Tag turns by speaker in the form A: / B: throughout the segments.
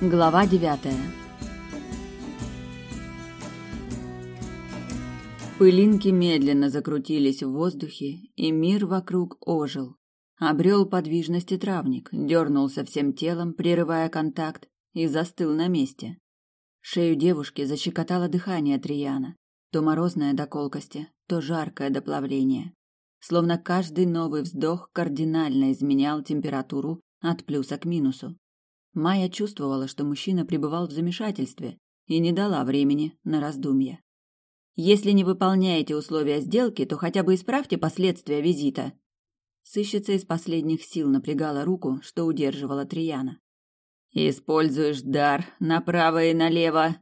A: Глава девятая Пылинки медленно закрутились в воздухе, и мир вокруг ожил. Обрел подвижность и травник, дернулся всем телом, прерывая контакт, и застыл на месте. Шею девушки защекотало дыхание Трияна, то морозное до колкости, то жаркое до плавления. Словно каждый новый вздох кардинально изменял температуру от плюса к минусу. Майя чувствовала, что мужчина пребывал в замешательстве и не дала времени на раздумья. Если не выполняете условия сделки, то хотя бы исправьте последствия визита. Сыщица из последних сил напрягала руку, что удерживала Трияна. Используешь дар направо и налево.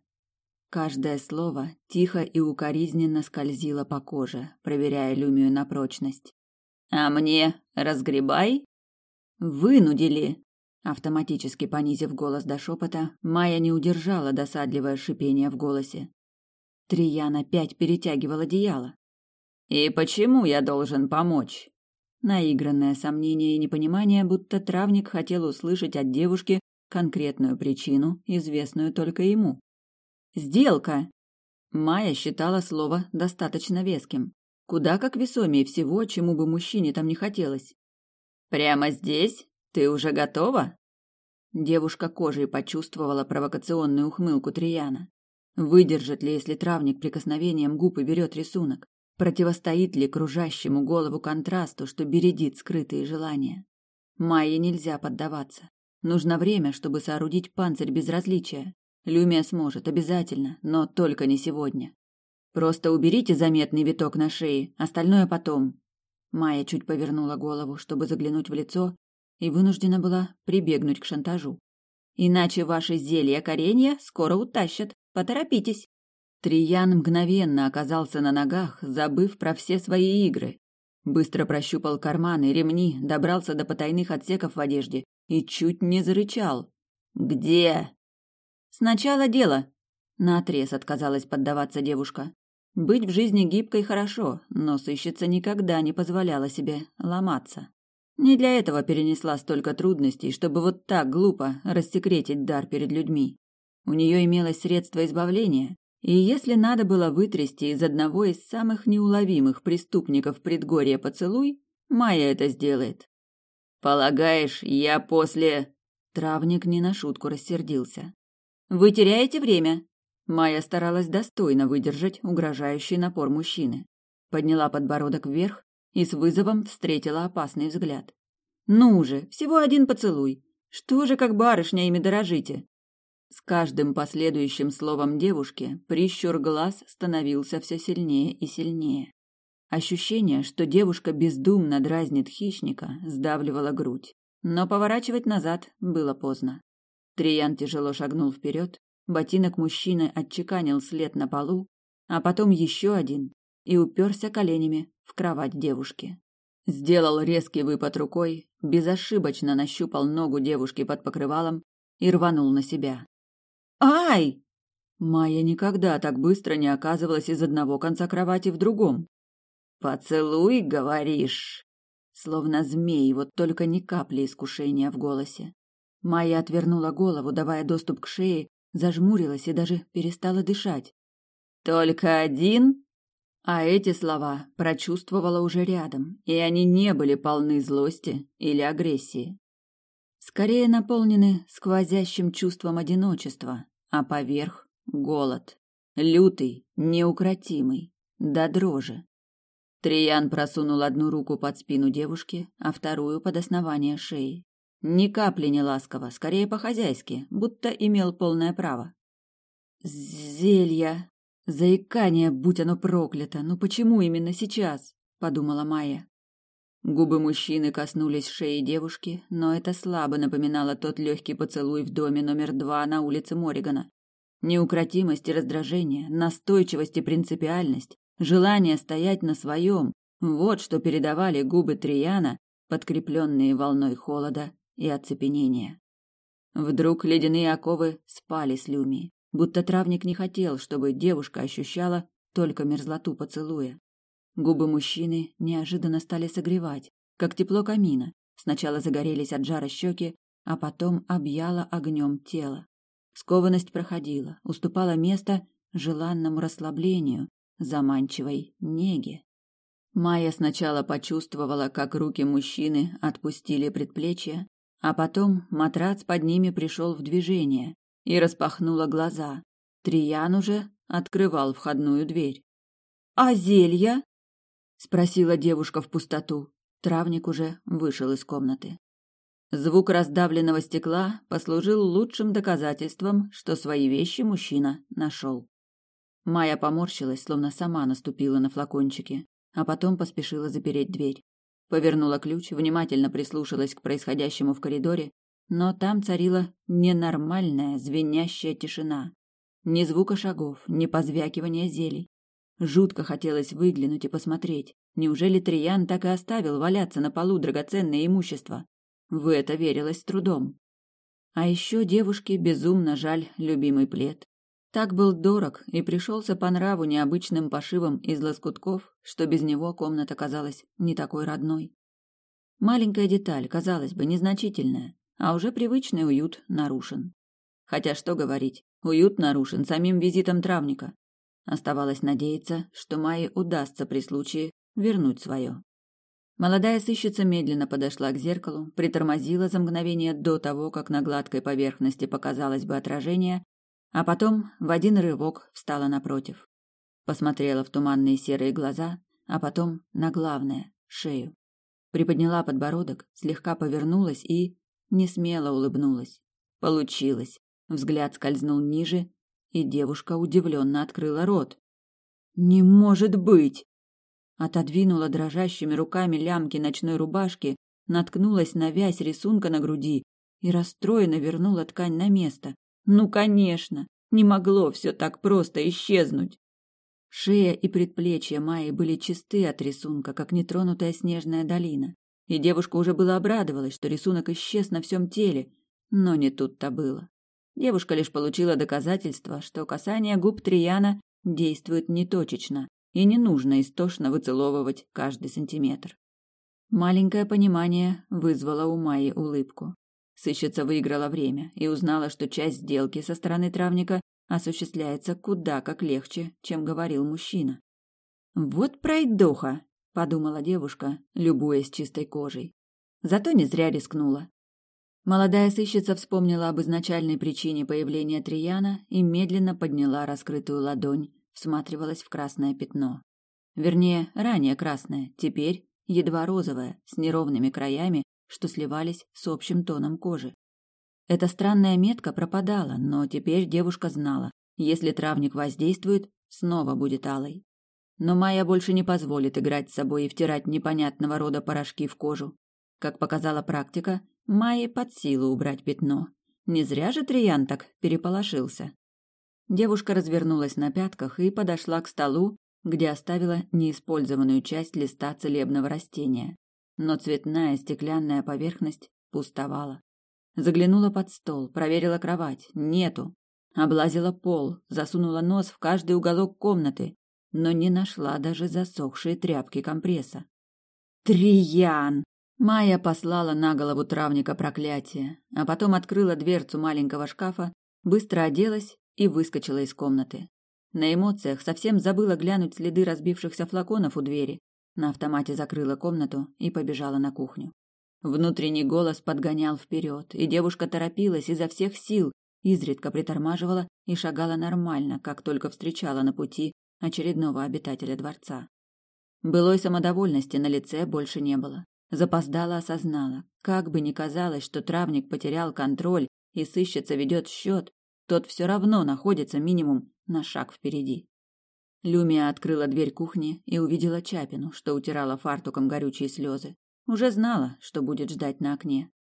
A: Каждое слово тихо и укоризненно скользило по коже, проверяя Люмию на прочность. А мне разгребай? Вынудили. Автоматически понизив голос до шепота, Майя не удержала досадливое шипение в голосе. Триян опять перетягивал одеяло. «И почему я должен помочь?» Наигранное сомнение и непонимание, будто травник хотел услышать от девушки конкретную причину, известную только ему. «Сделка!» Майя считала слово достаточно веским. Куда как весомее всего, чему бы мужчине там не хотелось. «Прямо здесь?» Ты уже готова? Девушка кожей почувствовала провокационную ухмылку Трияна. Выдержит ли, если травник прикосновением губ и берет рисунок? Противостоит ли кружащему голову контрасту, что бередит скрытые желания? Майе нельзя поддаваться. Нужно время, чтобы соорудить панцирь безразличия. Люмия сможет, обязательно, но только не сегодня. Просто уберите заметный виток на шее, остальное потом. Майя чуть повернула голову, чтобы заглянуть в лицо, и вынуждена была прибегнуть к шантажу. Иначе ваши зелья коренья скоро утащат. Поторопитесь. Триян мгновенно оказался на ногах, забыв про все свои игры. Быстро прощупал карманы, ремни, добрался до потайных отсеков в одежде и чуть не зарычал. «Где?» «Сначала дело», — наотрез отказалась поддаваться девушка. Быть в жизни гибкой хорошо, но сыщица никогда не позволяла себе ломаться. Не для этого перенесла столько трудностей, чтобы вот так глупо рассекретить дар перед людьми. У нее имелось средство избавления, и если надо было вытрясти из одного из самых неуловимых преступников предгорья поцелуй, Майя это сделает. «Полагаешь, я после...» Травник не на шутку рассердился. «Вы теряете время!» Майя старалась достойно выдержать угрожающий напор мужчины. Подняла подбородок вверх, и с вызовом встретила опасный взгляд. «Ну же, всего один поцелуй! Что же, как барышня, ими дорожите?» С каждым последующим словом девушки прищур глаз становился все сильнее и сильнее. Ощущение, что девушка бездумно дразнит хищника, сдавливало грудь. Но поворачивать назад было поздно. Триян тяжело шагнул вперед, ботинок мужчины отчеканил след на полу, а потом еще один и уперся коленями в кровать девушки. Сделал резкий выпад рукой, безошибочно нащупал ногу девушки под покрывалом и рванул на себя. «Ай!» Майя никогда так быстро не оказывалась из одного конца кровати в другом. «Поцелуй, говоришь?» Словно змей, вот только ни капли искушения в голосе. Майя отвернула голову, давая доступ к шее, зажмурилась и даже перестала дышать. «Только один?» А эти слова прочувствовала уже рядом, и они не были полны злости или агрессии. Скорее наполнены сквозящим чувством одиночества, а поверх — голод. Лютый, неукротимый, до дрожи. Триян просунул одну руку под спину девушки, а вторую под основание шеи. Ни капли не ласково, скорее по-хозяйски, будто имел полное право. «Зелья!» Заикание, будь оно проклято, но почему именно сейчас? подумала Майя. Губы мужчины коснулись шеи девушки, но это слабо напоминало тот легкий поцелуй в доме номер два на улице Моригана. Неукротимость и раздражение, настойчивость и принципиальность, желание стоять на своем – вот что передавали губы Трияна, подкрепленные волной холода и оцепенения. Вдруг ледяные оковы спали с Люми будто травник не хотел, чтобы девушка ощущала только мерзлоту поцелуя. Губы мужчины неожиданно стали согревать, как тепло камина. Сначала загорелись от жара щеки, а потом объяло огнем тело. Скованность проходила, уступала место желанному расслаблению, заманчивой неге. Майя сначала почувствовала, как руки мужчины отпустили предплечья, а потом матрац под ними пришел в движение и распахнула глаза. Триян уже открывал входную дверь. «А зелья?» — спросила девушка в пустоту. Травник уже вышел из комнаты. Звук раздавленного стекла послужил лучшим доказательством, что свои вещи мужчина нашел. Майя поморщилась, словно сама наступила на флакончики, а потом поспешила запереть дверь. Повернула ключ, внимательно прислушалась к происходящему в коридоре, но там царила ненормальная звенящая тишина. Ни звука шагов, ни позвякивания зелий. Жутко хотелось выглянуть и посмотреть. Неужели Триян так и оставил валяться на полу драгоценное имущество? В это верилось трудом. А еще девушке безумно жаль любимый плед. Так был дорог и пришелся по нраву необычным пошивом из лоскутков, что без него комната казалась не такой родной. Маленькая деталь, казалось бы, незначительная, а уже привычный уют нарушен. Хотя что говорить, уют нарушен самим визитом травника. Оставалось надеяться, что Майе удастся при случае вернуть свое. Молодая сыщица медленно подошла к зеркалу, притормозила за мгновение до того, как на гладкой поверхности показалось бы отражение, а потом в один рывок встала напротив. Посмотрела в туманные серые глаза, а потом на главное — шею. Приподняла подбородок, слегка повернулась и... не смело улыбнулась. Получилось. Взгляд скользнул ниже, и девушка удивленно открыла рот. «Не может быть!» Отодвинула дрожащими руками лямки ночной рубашки, наткнулась на вязь рисунка на груди и расстроенно вернула ткань на место. Ну, конечно, не могло все так просто исчезнуть. Шея и предплечья Майи были чисты от рисунка, как нетронутая снежная долина. И девушка уже была обрадовалась, что рисунок исчез на всем теле, но не тут-то было. Девушка лишь получила доказательство, что касание губ Трияна действует неточечно, и не нужно истошно выцеловывать каждый сантиметр. Маленькое понимание вызвало у Майи улыбку. Сыщица выиграла время и узнала, что часть сделки со стороны травника осуществляется куда как легче, чем говорил мужчина. «Вот пройдоха!» – подумала девушка, любуясь чистой кожей. Зато не зря рискнула. Молодая сыщица вспомнила об изначальной причине появления Трияна и медленно подняла раскрытую ладонь, всматривалась в красное пятно. Вернее, ранее красное, теперь едва розовое, с неровными краями, что сливались с общим тоном кожи. Эта странная метка пропадала, но теперь девушка знала, если травник воздействует, снова будет алой. Но Майя больше не позволит играть с собой и втирать непонятного рода порошки в кожу. Как показала практика, Майе под силу убрать пятно. Не зря же Триян так переполошился. Девушка развернулась на пятках и подошла к столу, где оставила неиспользованную часть листа целебного растения. Но цветная стеклянная поверхность пустовала. Заглянула под стол, проверила кровать. Нету. Облазила пол, засунула нос в каждый уголок комнаты, но не нашла даже засохшие тряпки компресса. «Триян!» Майя послала на голову травника проклятие, а потом открыла дверцу маленького шкафа, быстро оделась и выскочила из комнаты. На эмоциях совсем забыла глянуть следы разбившихся флаконов у двери. На автомате закрыла комнату и побежала на кухню. Внутренний голос подгонял вперед, и девушка торопилась изо всех сил, изредка притормаживала и шагала нормально, как только встречала на пути очередного обитателя дворца. Былой самодовольности на лице больше не было. Запоздала осознала, как бы ни казалось, что травник потерял контроль и сыщица ведет счет, тот все равно находится минимум на шаг впереди. Люмия открыла дверь кухни и увидела Чапину, что утирала фартуком горючие слезы. Уже знала, что будет ждать на окне.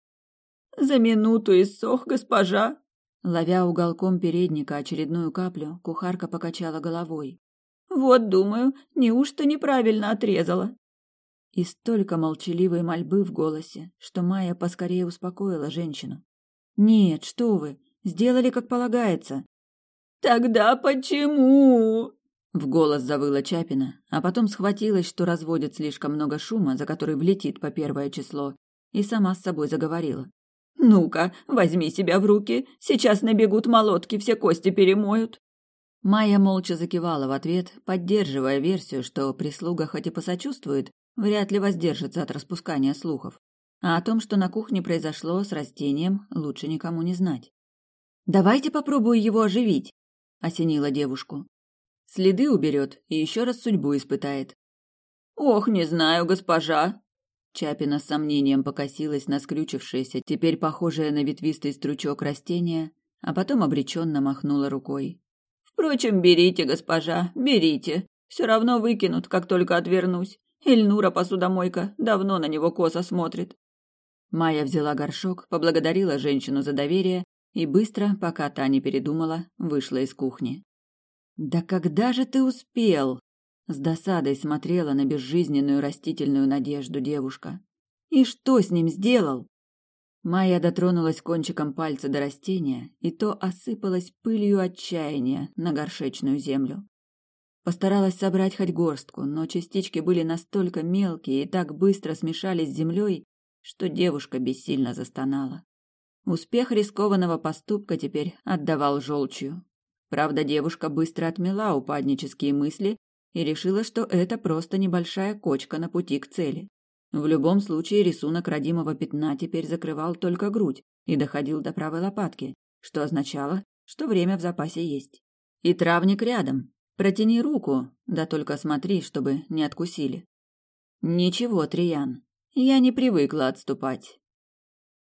A: «За минуту иссох, госпожа!» Ловя уголком передника очередную каплю, кухарка покачала головой. «Вот, думаю, неужто неправильно отрезала?» И столько молчаливой мольбы в голосе, что Майя поскорее успокоила женщину. «Нет, что вы, Сделали, как полагается. Тогда почему? В голос завыла Чапина, а потом схватилась, что разводит слишком много шума, за который влетит по первое число, и сама с собой заговорила. Ну-ка, возьми себя в руки, сейчас набегут молотки, все кости перемоют. Майя молча закивала в ответ, поддерживая версию, что прислуга хоть и посочувствует, вряд ли воздержится от распускания слухов. А о том, что на кухне произошло с растением, лучше никому не знать. «Давайте попробую его оживить», — осенила девушку. Следы уберет и еще раз судьбу испытает. «Ох, не знаю, госпожа!» Чапина с сомнением покосилась на скрючившееся, теперь похожее на ветвистый стручок растения, а потом обреченно махнула рукой. «Впрочем, берите, госпожа, берите. Все равно выкинут, как только отвернусь. Эльнура, посудомойка, давно на него косо смотрит». Майя взяла горшок, поблагодарила женщину за доверие и быстро, пока та не передумала, вышла из кухни. «Да когда же ты успел?» С досадой смотрела на безжизненную растительную надежду девушка. «И что с ним сделал?» Майя дотронулась кончиком пальца до растения, и то осыпалась пылью отчаяния на горшечную землю. Постаралась собрать хоть горстку, но частички были настолько мелкие и так быстро смешались с землей, что девушка бессильно застонала. Успех рискованного поступка теперь отдавал желчью. Правда, девушка быстро отмела упаднические мысли и решила, что это просто небольшая кочка на пути к цели. В любом случае рисунок родимого пятна теперь закрывал только грудь и доходил до правой лопатки, что означало, что время в запасе есть. И травник рядом. Протяни руку, да только смотри, чтобы не откусили. Ничего, Триян, я не привыкла отступать.